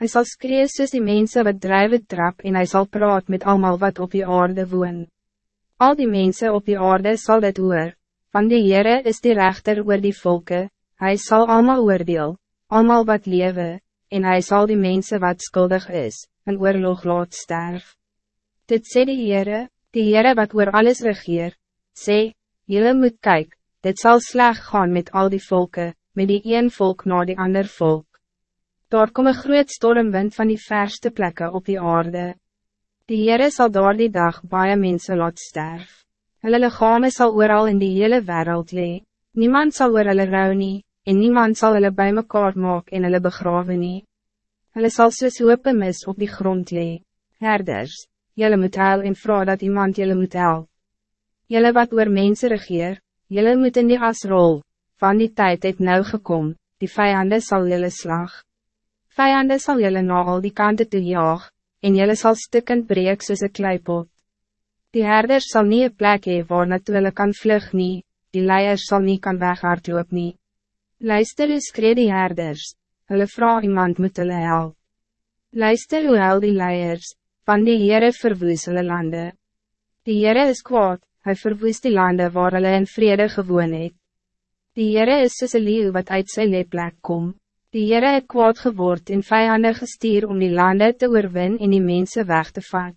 Hij zal skree soos die mensen wat drijven trap en hij zal praat met allemaal wat op die aarde woon. Al die mensen op die aarde zal dit hoor, van die Heere is die rechter oor die volken, hij zal allemaal oordeel, allemaal wat lewe, en hij zal die mensen wat schuldig is, een oorlog laat sterf. Dit sê die Heere, die Heere wat oor alles regeer, sê, Jullie moet kyk, dit zal sleg gaan met al die volken, met die een volk na die ander volk. Daar kom een groot stormwind van die verste plekken op die aarde. Die Heere sal daar die dag baie mense laat sterf. Hulle lichame sal ooral in die hele wereld lee. Niemand zal oor hulle rouw nie, en niemand zal hulle bij mekaar maak en hulle begrawe nie. Hulle sal soos hoop mis op die grond lee. Herders, julle moet huil en vra dat iemand julle moet help. Julle wat oor mense regeer, julle moet in die as rol, van die tijd het nou gekom, die vijanden zal julle slag. Vijanden zal jullie na al die kanten toe jaag, en jullie zal stukkend breek soos een kleipot. Die herders zal niet een plek hee waar hulle kan vlug nie, die leiers zal niet kan weghardloop nie. Luister hoe skree die herders, hulle vraag iemand moet hulle help. Luister hoe hel die leiers, van die Heere verwoes hulle lande. Die Heere is kwaad, hij verwoes die landen waar hulle in vrede gewoon het. Die Heere is soos een leeuw wat uit sy leeplek komt. Die Heere het kwaad geword en vijanden gestuur om die landen te oorwin en die mensen weg te vat.